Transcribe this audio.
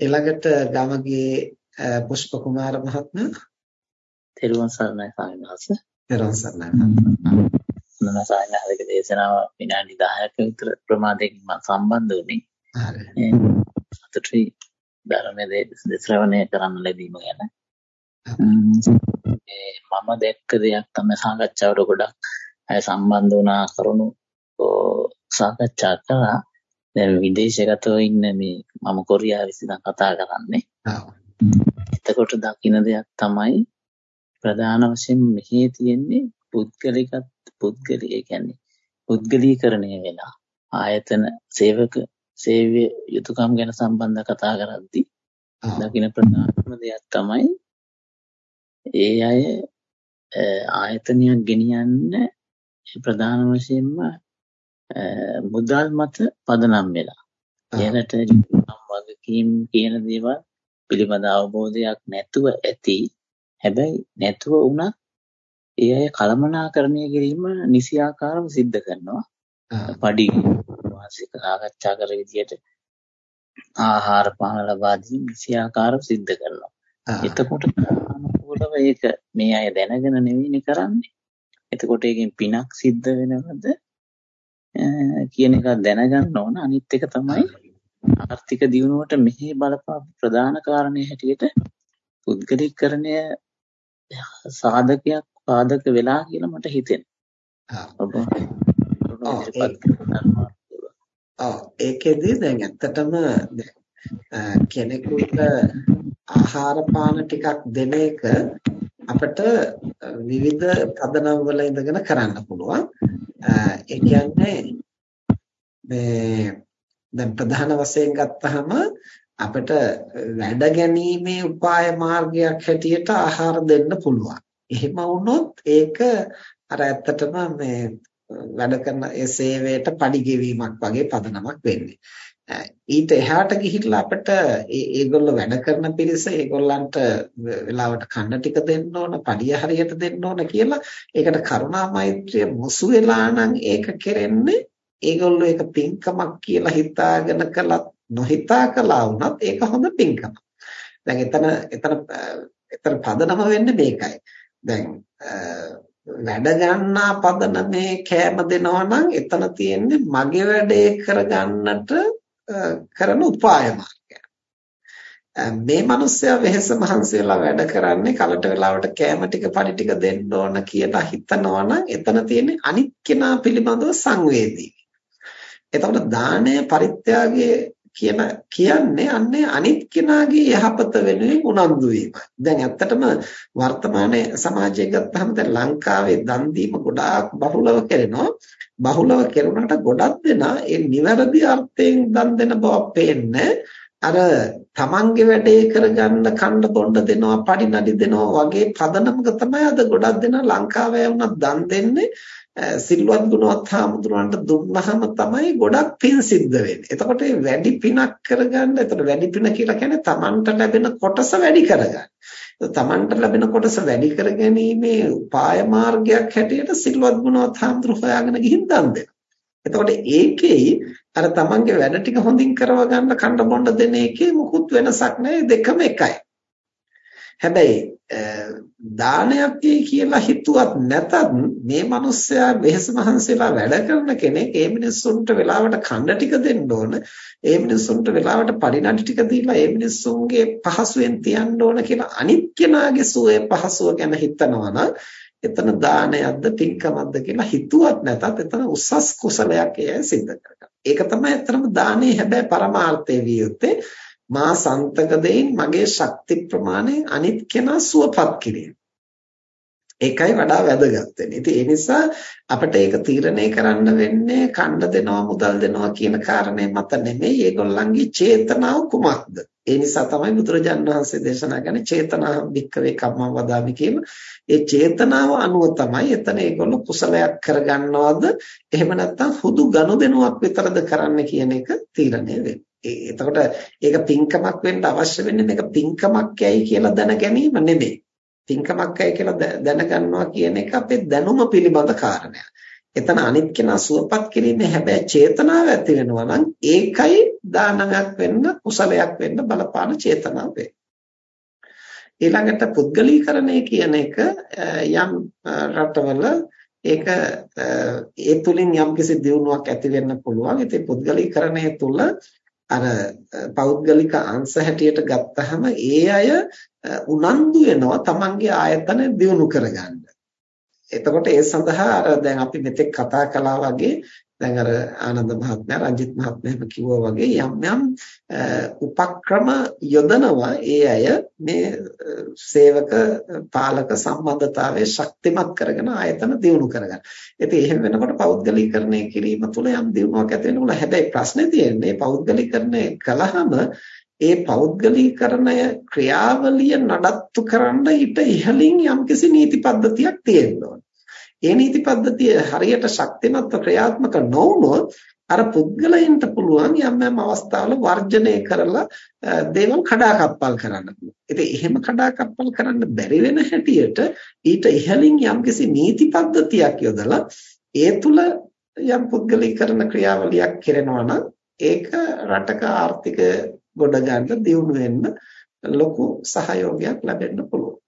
ඊළඟට ගමගේ පුෂ්ප කුමාර මහත්මයා තෙරුවන් සරණයි ස්වාමීන් වහන්සේ. තෙරුවන් සරණයි. මම සායනාවක දේශනාව විනාඩි 10ක විතර ප්‍රමාදයෙන් මම සම්බන්ධ වුණේ. හරි. සතුටුයි ධර්මයේ ශ්‍රවණය කරන්න ලැබීම ගැන. මම දැක්ක දෙයක් තමයි සාකච්ඡාවට ගොඩක් අය සම්බන්ධ වුණා කරුණු සාකච්ඡා කළා. දැන් විදේශගතව ඉන්න මේ මම කොරියාවේ ඉඳන් කතා කරන්නේ. එතකොට දකින්න දෙයක් තමයි ප්‍රධාන වශයෙන් මෙහි තියෙන්නේ පුද්ගලිකත් පුද්ගලී ඒ කියන්නේ පුද්ගලීකරණය වෙලා ආයතන සේවක සේවය යුතුයකම් ගැන සම්බන්ධ කතා කරද්දී දකින්න ප්‍රධානම දෙයක් තමයි ඒ අය ආයතනයක් ගෙනියන්න ප්‍රධාන වශයෙන්ම මුදල් මත පදනම් වෙලා. එනට වගකීම් කියන දේවල් පිළිබඳ අවබෝධයක් නැතුව ඇති. හැබැයි නැතුව වුණත් ඒ අය කළමනාකරණය කිරීම නිසියාකාරව සිද්ධ කරනවා. පඩි වාසික සාකච්ඡා කර විදියට ආහාර පාන ලබා දී නිසියාකාරව සිද්ධ කරනවා. එතකොට අනුකූලව ඒක මේ අය දැනගෙන නෙවෙයි කරන්නේ. එතකොට ඒකෙන් පිනක් සිද්ධ වෙනවද කියන එක දැනගන්න ඕන. අනිත් එක තමයි ආර්ථික දියුණුවට මෙහි බලපාපු ප්‍රධාන කාරණේ හැටියට පුද්ගලිකකරණය සාධකයක් පාදක වෙලා කියලා මට හිතෙනවා. ඔව් ඒකෙදි දැන් ඇත්තටම කෙනෙකුට ආහාර පාන ටිකක් දෙන එක අපිට විවිධ පදනම් වල ඉඳගෙන කරන්න පුළුවන්. ඒ කියන්නේ මේ දැන් ප්‍රධාන වශයෙන් ගත්තහම අපිට වැඩ ගැනීමේ උපාය මාර්ගයක් හැටියට ආහාර දෙන්න පුළුවන්. එහෙම වුණොත් ඒක අර ඇත්තටම මේ වැඩ කරන ඒ සේවයට පඩි ගෙවීමක් වගේ පදනමක් වෙන්නේ. ඊට එහාට ගිහිල්ලා අපිට ඒගොල්ලෝ වැඩ කරන පිරිස ඒගොල්ලන්ට වෙලාවට කන්න ටික දෙන්න ඕන, පඩිය හරියට දෙන්න ඕන කියලා ඒකට කරුණා මෛත්‍රිය මුසු වෙලා නම් ඒක කෙරෙන්නේ ඒගොල්ලෝ ඒක පින්කමක් කියලා හිතාගෙන කළත් නොහිතා කළා වුණත් ඒක හොඳ පින්කමක්. දැන් එතන එතන එතන පදනම වෙන්නේ මේකයි. දැන් වැඩ ගන්නා පදනමේ කෑම දෙනවා නම් එතන තියෙන්නේ මගේ වැඩේ කරගන්නට කරන උපාය මාර්ගය. මේ මිනිස්සයා වෙහෙස මහන්සි වෙලා වැඩ කරන්නේ කලට වෙලාවට කෑම ටික පඩි ටික දෙන්න ඕන කියලා හිතනවා නම් එතන තියෙන්නේ අනිත් කෙනා පිළිබඳව සංවේදී. එතකොට දානය පරිත්‍යාගයේ කියන කියන්නේ අන්නේ අනිත් කෙනාගේ යහපත වෙනුවෙන් උනන්දු වීම. දැන් ඇත්තටම වර්තමානයේ සමාජය ගත්තහම දැන් ලංකාවේ දන් දීම ගොඩාක් බහුලව කරනවා. බහුලව කෙරුණාට ගොඩක් දෙනා ඒ නිවැරදි අර්ථයෙන් දන් දෙන බව පේන්නේ අර තමන්ගේ වැඩේ කරගන්න කන්න බොන්න දෙනවා පඩි නඩි දෙනවා වගේ පදනමක තමයි අද ගොඩක් දෙනා ලංකාවේ වුණත් දන් දෙන්නේ සිල්වත් ගුණවත් හාමුදුරන්ට දුන්නහම තමයි ගොඩක් පින් සිද්ධ වෙන්නේ. එතකොට වැඩි පිනක් කරගන්න, එතකොට වැඩි පින කියලා කියන්නේ Tamanට ලැබෙන කොටස වැඩි කරගන්න. තමන්ට ලැබෙන කොටස වැඩි කර ගැනීමේ උපාය මාර්ගයක් හැටියට සිල්වත් ගුණවත් හාමුදුරු හොයාගෙන ගිහින් දන් දෙනවා. එතකොට ඒකෙයි අර තමන්ගේ වැඩ ටික හොඳින් කරව ගන්න කන්න බොන්න දෙන එකේ මුකුත් වෙනසක් නැහැ දෙකම එකයි. හැබැයි දානයක් කියලා හිතුවත් නැතත් මේ මිනිස්සයා වෙහස මහන්සියලා වැඩ කරන කෙනෙක් ඒ මිනිස්සුන්ට වෙලාවට කන්න ටික දෙන්න ඕන ඒ මිනිස්සුන්ට වෙලාවට පරිණාටි ටික දීලා ඒ මිනිස්සුන්ගේ පහසුවෙන් තියන්න ඕන කියලා අනිත් කෙනාගේ සුවේ පහසුව ගැන හිතනවා නම් එතන දානයක්ද පින්කමක්ද කියලා හිතුවත් නැතත් එතන උසස් කුසලයක් එය සිද්ධ කරගන්න. ඒක තමයි අතරම දානේ හැබැයි පරමාර්ථය විය යුත්තේ මා සන්තක දෙයින් මගේ ශක්ති ප්‍රමාණය අනිත් කෙනා සුවපත් කිරීම. ඒකයි වඩා වැදගත් වෙන්නේ. ඉතින් ඒ නිසා අපිට ඒක තීරණය කරන්න වෙන්නේ කණ්ඩ දෙනවා මුදල් දෙනවා කියන කාරණේ මත නෙමෙයි ඒගොල්ලන්ගේ චේතනාව කුමක්ද. ඒ නිසා තමයි බුදුරජාණන් වහන්සේ දේශනා කරන්නේ චේතනාහම් භික්කවේ කම්මං වදාමි කියන. ඒ චේතනාව අනුව තමයි එතන ඒගොල්ලෝ කුසලයක් කරගන්නවද එහෙම නැත්නම් හුදු ගනුදෙනුවක් විතරද කරන්න කියන එක තීරණය වෙන්නේ. එතකොට ඒක පින්කමක් වෙන්න අවශ්‍ය වෙන්නේ මේක පින්කමක් යයි කියලා දැන ගැනීම නෙමෙයි. පින්කමක් යයි කියලා දැනගන්නවා කියන එක අපේ දැනුම පිළිබඳ කාරණයක්. එතන අනිත් කෙනා සුවපත් කිරීමේ හැබැයි චේතනාව ඇති වෙනවා නම් ඒකයි දානයක් වෙන්න කුසලයක් වෙන්න බලපාන චේතනාව වෙන්නේ. ඊළඟට පුද්ගලීකරණය කියන එක යම් රටවල ඒක ඒ තුලින් යම්කිසි දියුණුවක් ඇති වෙන්න පුළුවන්. ඉතින් පුද්ගලීකරණය තුල අර පෞද්ගලික අංශ හැටියට ගත්තහම ඒ අය උනන්දු වෙනවා තමන්ගේ ආයතන දියුණු කරගන්න. එතකොට ඒ සඳහා අර දැන් අපි මෙතෙක් කතා කළා වගේ දැන් අර ආනන්ද මහත්මයා රංජිත් මහත්මයා කිව්වා වගේ යම් යම් උපක්‍රම යොදනවා ඒ අය මේ සේවක පාලක සම්බන්ධතාවයේ ශක්තිමත් කරගෙන ආයතන දියුණු කරගන්න. ඉතින් එහෙම වෙනකොට පෞද්ගලීකරණය කිරීම තුළ යම් දියුණුවක් ඇති වෙනකොට හැබැයි ප්‍රශ්නේ තියෙන්නේ පෞද්ගලීකරණය කළාම ඒ පෞද්ගලීකරණය ක්‍රියාවලිය නඩත්තු කරන්න ඊට ඉහළින් යම්කිසි නීති පද්ධතියක් තියෙන්න ඒ නීති පද්ධතිය හරියට ශක්තිමත්ව ක්‍රියාත්මක නොවුනොත් අර පුද්ගලයන්ට පුළුවන් යම් යම් අවස්ථාවල වර්ජනය කරලා දේවල් කඩාකප්පල් කරන්න පුළුවන්. ඉතින් එහෙම කඩාකප්පල් කරන්න බැරි වෙන හැටියට ඊට ඉහළින් යම්කිසි නීති පද්ධතියක් යොදලා ඒ තුල යම් පුද්ගලීකරණ ක්‍රියාවලියක් කරනවා නම් ඒක රටක ආර්ථික ගොඩ ගන්න දියුණු වෙන්න ලොකු සහයෝගයක් ලැබෙන්න පුළුවන්.